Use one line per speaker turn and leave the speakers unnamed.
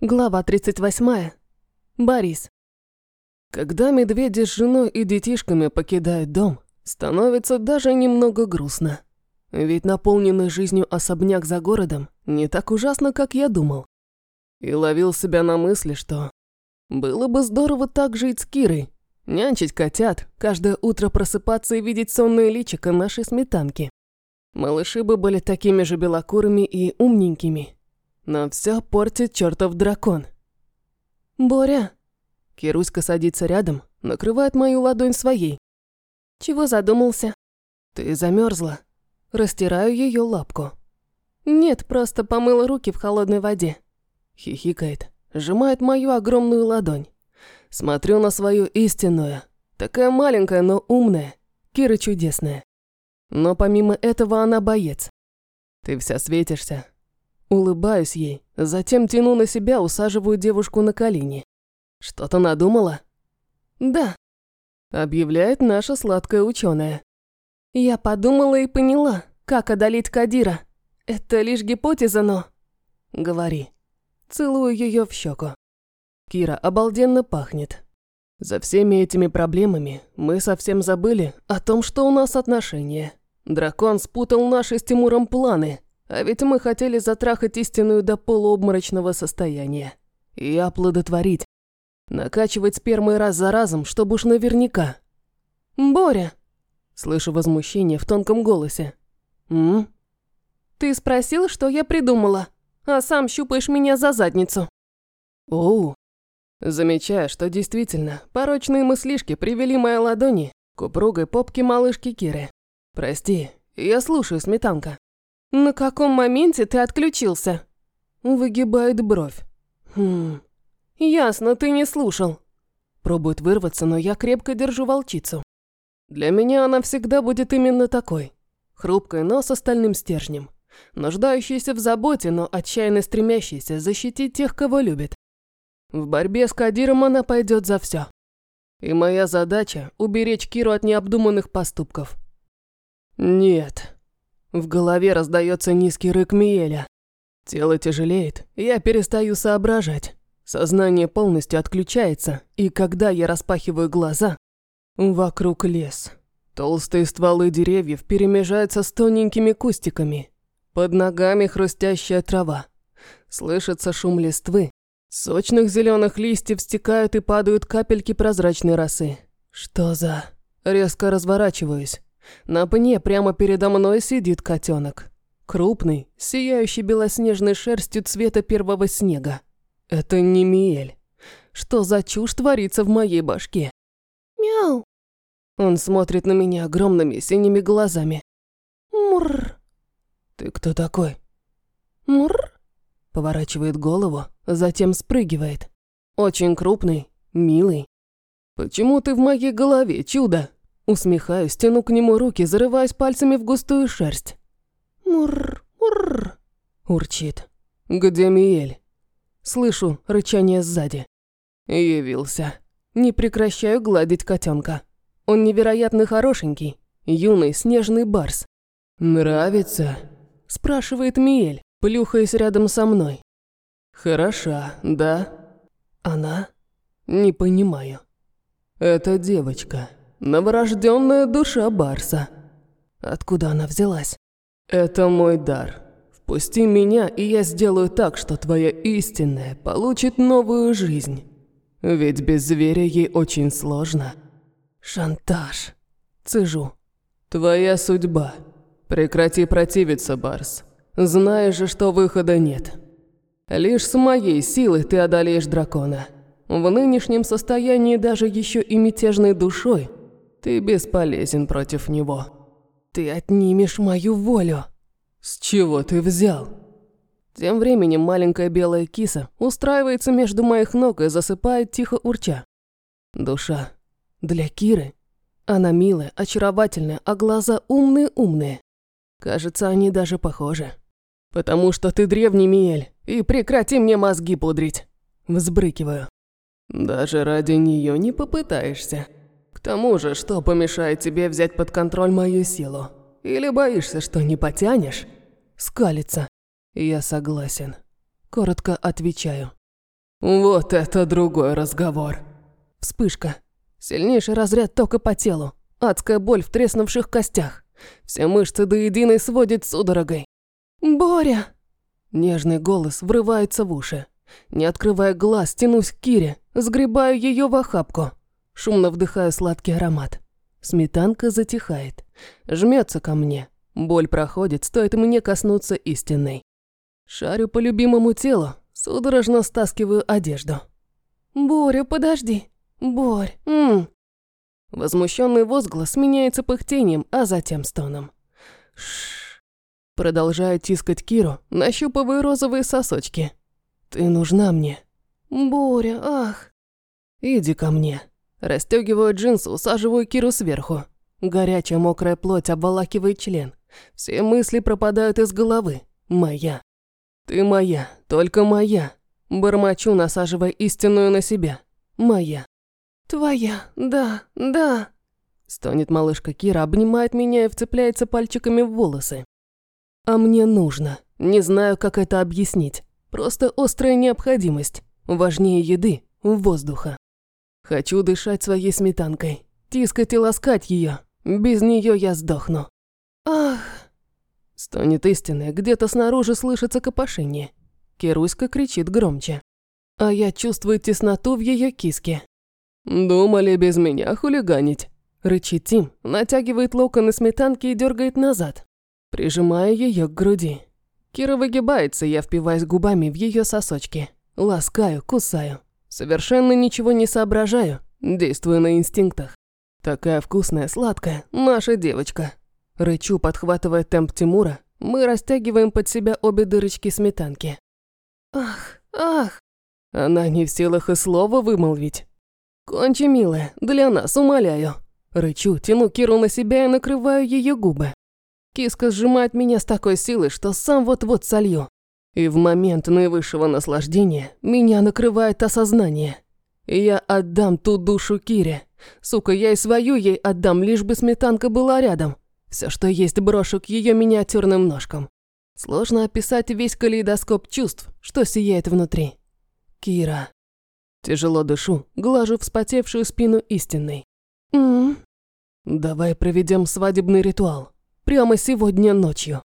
Глава 38. Борис. Когда медведи с женой и детишками покидают дом, становится даже немного грустно. Ведь наполненный жизнью особняк за городом не так ужасно, как я думал. И ловил себя на мысли, что было бы здорово так жить с Кирой, нянчить котят, каждое утро просыпаться и видеть сонное личико нашей сметанки. Малыши бы были такими же белокурыми и умненькими, но все портит чертов дракон. «Боря!» Кируська садится рядом, накрывает мою ладонь своей. «Чего задумался?» «Ты замерзла. Растираю ее лапку. «Нет, просто помыла руки в холодной воде». Хихикает, сжимает мою огромную ладонь. Смотрю на свою истинную. Такая маленькая, но умная. Кира чудесная. Но помимо этого она боец. Ты вся светишься, Улыбаюсь ей, затем тяну на себя, усаживаю девушку на колени. Что-то надумала? Да, объявляет наша сладкая ученая. Я подумала и поняла, как одолеть Кадира. Это лишь гипотеза, но... Говори. Целую ее в щеку. Кира обалденно пахнет. За всеми этими проблемами мы совсем забыли о том, что у нас отношения. Дракон спутал наши с Тимуром планы – а ведь мы хотели затрахать истинную до полуобморочного состояния. И оплодотворить. Накачивать спермой раз за разом, чтобы уж наверняка. «Боря!» Слышу возмущение в тонком голосе. «М? Ты спросил, что я придумала, а сам щупаешь меня за задницу». «Оу». Замечаю, что действительно, порочные мыслишки привели мои ладони к упругой попке малышки Киры. «Прости, я слушаю, сметанка». «На каком моменте ты отключился?» Выгибает бровь. «Хм... Ясно, ты не слушал». Пробует вырваться, но я крепко держу волчицу. Для меня она всегда будет именно такой. Хрупкой, но с остальным стержнем. Нуждающаяся в заботе, но отчаянно стремящаяся защитить тех, кого любит. В борьбе с Кадиром она пойдет за все. И моя задача – уберечь Киру от необдуманных поступков. Нет. В голове раздается низкий рык Миеля. Тело тяжелеет, я перестаю соображать. Сознание полностью отключается, и когда я распахиваю глаза, вокруг лес. Толстые стволы деревьев перемежаются с тоненькими кустиками. Под ногами хрустящая трава. Слышится шум листвы. Сочных зеленых листьев стекают и падают капельки прозрачной росы. Что за... Резко разворачиваюсь. На пне прямо передо мной сидит котенок. Крупный, сияющий белоснежной шерстью цвета первого снега. Это не Миэль. Что за чушь творится в моей башке? Мяу. Он смотрит на меня огромными синими глазами. Мур. Ты кто такой? Мур. Поворачивает голову, затем спрыгивает. Очень крупный, милый. Почему ты в моей голове, чудо? Усмехаюсь, тяну к нему руки, зарываясь пальцами в густую шерсть. «Мурр, мурр», – урчит. «Где Миель?» Слышу рычание сзади. Явился. Не прекращаю гладить котенка. Он невероятно хорошенький, юный снежный барс. «Нравится?» – спрашивает Миель, плюхаясь рядом со мной. «Хороша, да?» «Она?» «Не понимаю». «Это девочка». Новорожденная душа Барса. Откуда она взялась? Это мой дар. Впусти меня, и я сделаю так, что твоя истинная получит новую жизнь. Ведь без зверя ей очень сложно. Шантаж. Цежу. Твоя судьба. Прекрати противиться, Барс. Знаешь же, что выхода нет. Лишь с моей силой ты одолеешь дракона. В нынешнем состоянии даже еще и мятежной душой ты бесполезен против него. Ты отнимешь мою волю. С чего ты взял? Тем временем маленькая белая киса устраивается между моих ног и засыпает тихо урча. Душа. Для Киры. Она милая, очаровательная, а глаза умные-умные. Кажется, они даже похожи. Потому что ты древний Миэль, и прекрати мне мозги пудрить. Взбрыкиваю. Даже ради нее не попытаешься. К тому же, что помешает тебе взять под контроль мою силу? Или боишься, что не потянешь? Скалится. Я согласен. Коротко отвечаю. Вот это другой разговор. Вспышка. Сильнейший разряд тока по телу. Адская боль в треснувших костях. Все мышцы до единой сводит судорогой. «Боря!» Нежный голос врывается в уши. Не открывая глаз, тянусь к Кире, сгребаю ее в охапку. Шумно вдыхаю сладкий аромат. Сметанка затихает. Жмется ко мне. Боль проходит, стоит мне коснуться истинной. Шарю по любимому телу, судорожно стаскиваю одежду. «Боря, подожди! Борь, м Возмущенный возглас меняется пыхтением, а затем стоном. Шш. Продолжаю тискать Киру, нащупываю розовые сосочки. Ты нужна мне. Боря, ах. Иди ко мне. Растёгиваю джинсы, усаживаю Киру сверху. Горячая мокрая плоть обволакивает член. Все мысли пропадают из головы. Моя. Ты моя, только моя. Бормочу, насаживая истинную на себя. Моя. «Твоя, да, да», – стонет малышка Кира, обнимает меня и вцепляется пальчиками в волосы. «А мне нужно. Не знаю, как это объяснить. Просто острая необходимость. Важнее еды, воздуха. Хочу дышать своей сметанкой, тискать и ласкать ее. Без нее я сдохну». «Ах!» Стонет истинная, где-то снаружи слышится копошение. Кируська кричит громче. А я чувствую тесноту в ее киске. «Думали без меня хулиганить?» Рычит Тим, натягивает локоны сметанки и дергает назад, прижимая ее к груди. Кира выгибается, я впиваюсь губами в ее сосочки. Ласкаю, кусаю. Совершенно ничего не соображаю, действую на инстинктах. Такая вкусная, сладкая, наша девочка. Рычу, подхватывая темп Тимура, мы растягиваем под себя обе дырочки сметанки. Ах, ах. Она не в силах и слова вымолвить. «Кончи, милая, для нас, умоляю». Рычу, тяну Киру на себя и накрываю ее губы. Киска сжимает меня с такой силой, что сам вот-вот солью. И в момент наивысшего наслаждения меня накрывает осознание. Я отдам ту душу Кире. Сука, я и свою ей отдам, лишь бы сметанка была рядом. Все, что есть, брошу к ее миниатюрным ножкам. Сложно описать весь калейдоскоп чувств, что сияет внутри. Кира. Тяжело дышу, глажу вспотевшую спину истинной. «М -м. «Давай проведем свадебный ритуал. Прямо сегодня ночью».